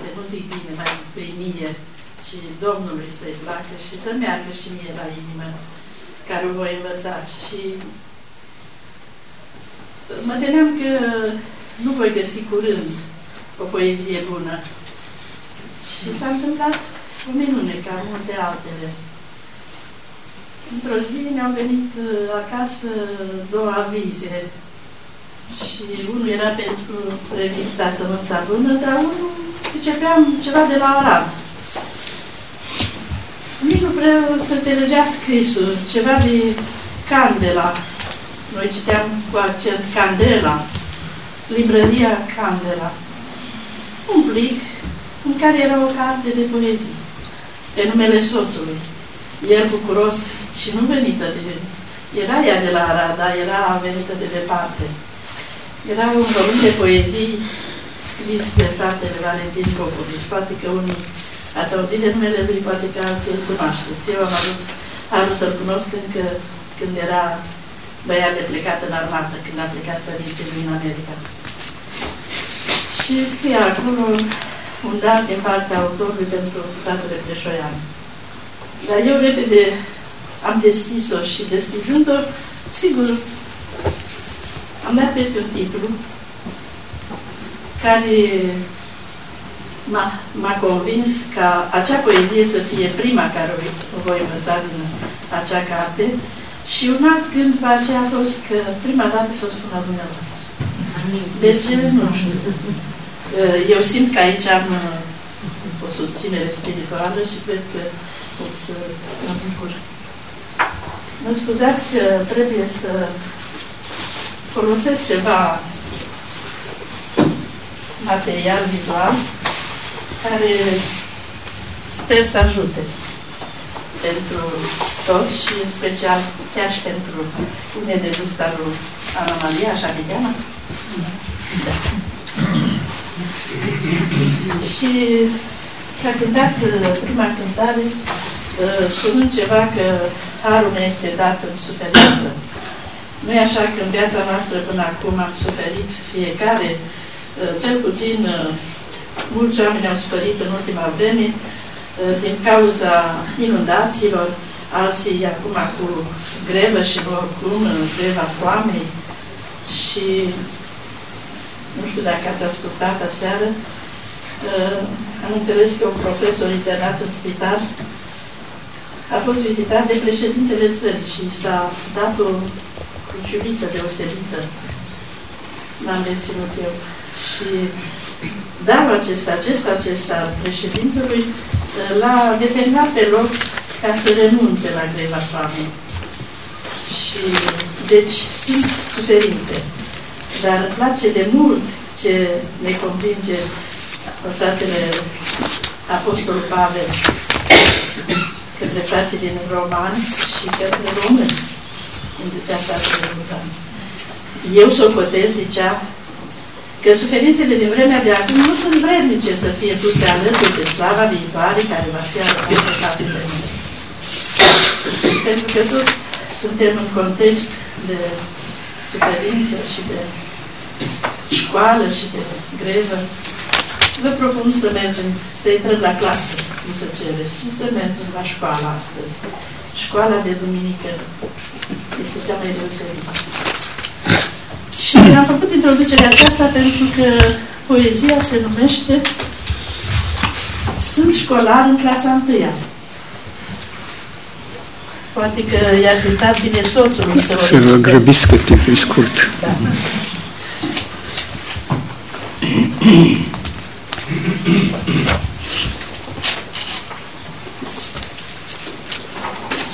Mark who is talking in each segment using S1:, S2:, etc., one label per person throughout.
S1: sau poate nu zic bine, mai întâi mie, ci Domnului să-i placă și să meargă și mie la inimă, care o voi învăța. Și mă temeam că nu voi găsi curând o poezie bună. Și s-a întâmplat o minune, ca multe altele. Într-o zi ne-au venit uh, acasă două avize și unul era pentru revista Sămânța Bună, dar unul pricepeam ceva de la Arad. Nici nu prea să înțelegea scrisul, ceva de Candela. Noi citeam cu accent Candela, librăria Candela. Un plic în care era o carte de poezie, pe numele soțului. El bucuros și nu venită de... Era ea de la Arad, dar era venită de departe. Era un volum de poezii scris de fratele Valentin Popovici. Poate că unii ați auzit de numele lui, poate că alții îl cunoașteți. Eu am avut harul să-l cunosc încă când era băiat de plecat în armată, când a plecat părinții din America. Și scria acolo un dat din partea autorului pentru fratele Preșoian. Dar eu repede am deschis-o și deschizând-o, sigur, am dat peste un titlu care m-a convins ca acea poezie să fie prima care o voi învăța din acea carte și un alt gând pe aceea a fost că prima dată să o spun la dumneavoastră. Deci, nu știu. Eu simt că aici am uh, o susținere spirituală și cred că o să mă bucur. Mă scuzați că trebuie să folosesc ceva material vizual care sper să ajute pentru toți și în special chiar și pentru unde de vârsta lui Ana Maria, așa de cheamă? Da. și s-a cântat uh, prima cântare uh, spunând ceva că harul ne este dat în suferință. Nu e așa că în viața noastră până acum am suferit fiecare, uh, cel puțin mulți oameni au suferit în ultima vreme din cauza inundațiilor, alții acum cu grevă și oricum greva foamei și nu știu dacă ați ascultat aseară, am înțeles că un profesor internat în spital a fost vizitat de președintele țării și s-a dat o cruciuliță deosebită. L-am reținut eu. Și darul acesta, acesta, acesta președintelui l-a determinat pe loc ca să renunțe la greva foamei. Și, deci, simt suferințe. Dar îmi place de mult ce ne convinge fratele Apostolul Pavel către frații din Roman și către români, în zicea fratele Roman. Eu socotez, zicea, că suferințele din vremea de acum nu sunt vrednice să fie puse alături de slava viitoare care va fi arătată față de noi. Pentru că tot suntem în context de suferință și de școală și de grevă. Vă propun să mergem, să intrăm la clasă, cum se cere, și să mergem la școală astăzi. Școala de duminică este cea mai deosebită. Și am făcut introducerea aceasta pentru că poezia se numește Sunt școlar în clasa întâia. Poate că i-ar fi stat bine soțul să
S2: Să vă grăbiți că timpul e scurt. Da.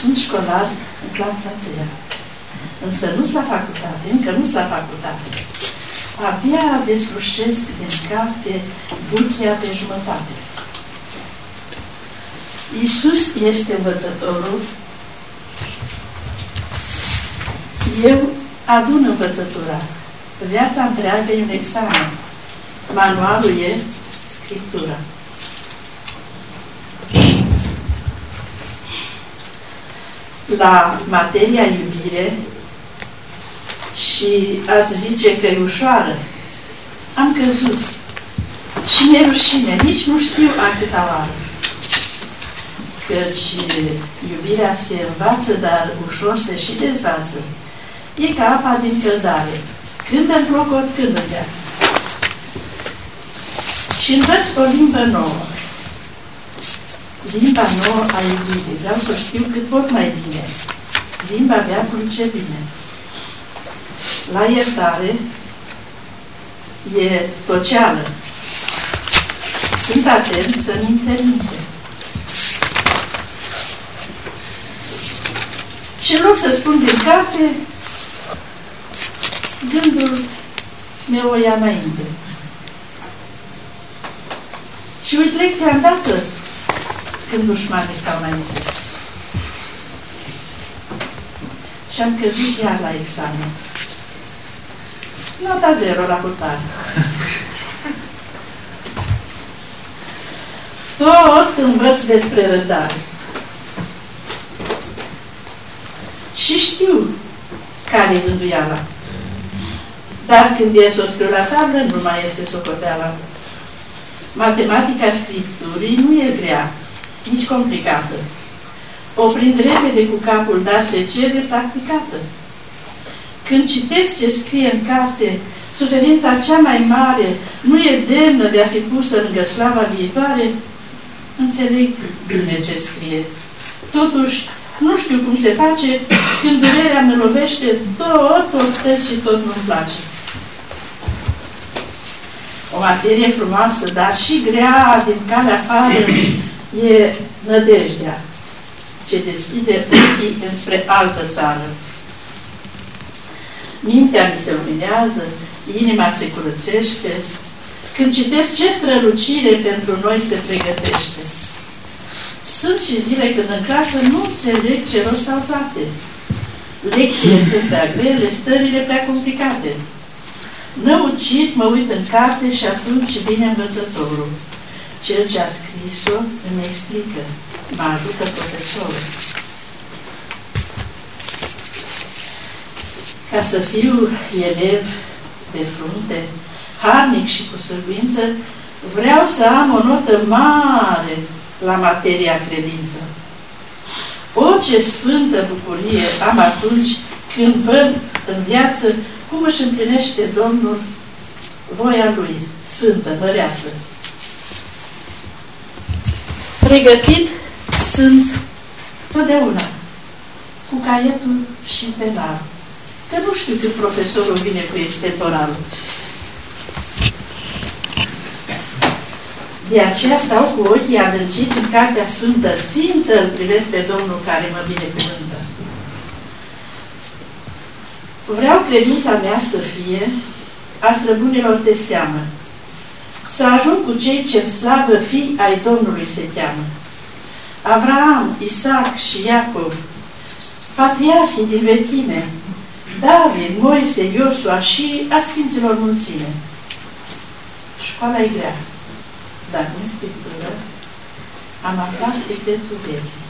S1: Sunt școlar în clasa întâia. Însă nu-s la facultate, încă nu-s la facultate. Abia deslușesc din carte buchia de jumătate. Iisus este învățătorul. Eu adun învățătura. Viața întreagă e un examen. Manualul e Scriptura. La materia iubire și ați zice că e ușoară. Am căzut. Și mi-e rușine, nici nu știu a câta oară. Căci iubirea se învață, dar ușor se și dezvață. E ca apa din căldare. Când în clocot, când în viață. Și învăț o limbă nouă. Limba nouă a iubirii. Vreau să știu cât pot mai bine. Limba veacului ce bine. La iertare e toceală. Sunt atent să-mi intermite. Și în loc să spun din carte, gândul meu o ia înainte. Și uit lecția îndată când dușmanii stau înainte. Și am căzut iar la examen. Nota zero la purtare. Tot învăț despre răbdare. Și știu care e vânduiala. Dar când ies o scriu la tablă, nu mai iese socoteala. Matematica scripturii nu e grea, nici complicată. O prind repede cu capul, dar se cere practicată. Când citesc ce scrie în carte, suferința cea mai mare nu e demnă de a fi pusă lângă slava viitoare, înțeleg bine ce scrie. Totuși, nu știu cum se face când durerea mă lovește, tot postez și tot nu-mi place. O materie frumoasă, dar și grea din calea afară e nădejdea, ce deschide ochii înspre altă țară. Mintea mi se luminează, inima se curățește, când citesc ce strălucire pentru noi se pregătește. Sunt și zile când în clasă nu înțeleg ce rost au toate. Lecțiile sunt prea grele, stările prea complicate. Năucit mă uit în carte și atunci vine învățătorul. Cel ce a scris-o îmi explică. Mă ajută profesorul. Ca să fiu elev de frunte, harnic și cu sărbință, vreau să am o notă mare la materia credință. O, ce sfântă bucurie am atunci când văd în viață cum își împlinește Domnul voia Lui, sfântă, măreață. Pregătit sunt totdeauna cu caietul și penar. Că nu știu când profesorul vine cu extemporalul. De aceea stau cu ochii adânciți în Cartea Sfântă, țintă îl privesc pe Domnul care mă binecuvântă. Vreau credința mea să fie a străbunilor de seamă, să ajung cu cei ce în slavă fi ai Domnului se cheamă. Avraam, Isaac și Iacov, patriarhii din vechime, David, Moise, Iosua și a Sfinților Mulțime. Școala e grea, dar în Scriptură am aflat secretul vieții.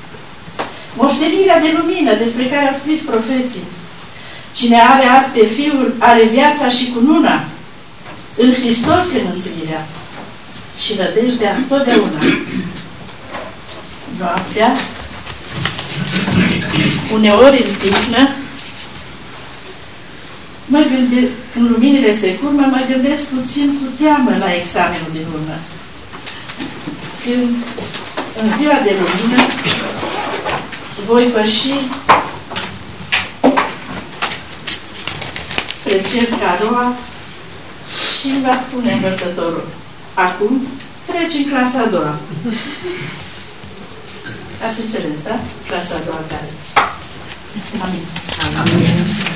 S1: Moștenirea de lumină despre care au scris profeții. Cine are azi pe Fiul, are viața și cununa. În Hristos e mântuirea și nădejdea totdeauna. Noaptea, uneori în tihnă, mă gândesc, în luminile se curmă, mă gândesc puțin cu teamă la examenul din urmă. Când în ziua de lumină voi păși spre cer caroa și îmi va spune învățătorul, acum treci în clasa a doua. Ați înțeles, da? Clasa a doua care. Amin. Amin.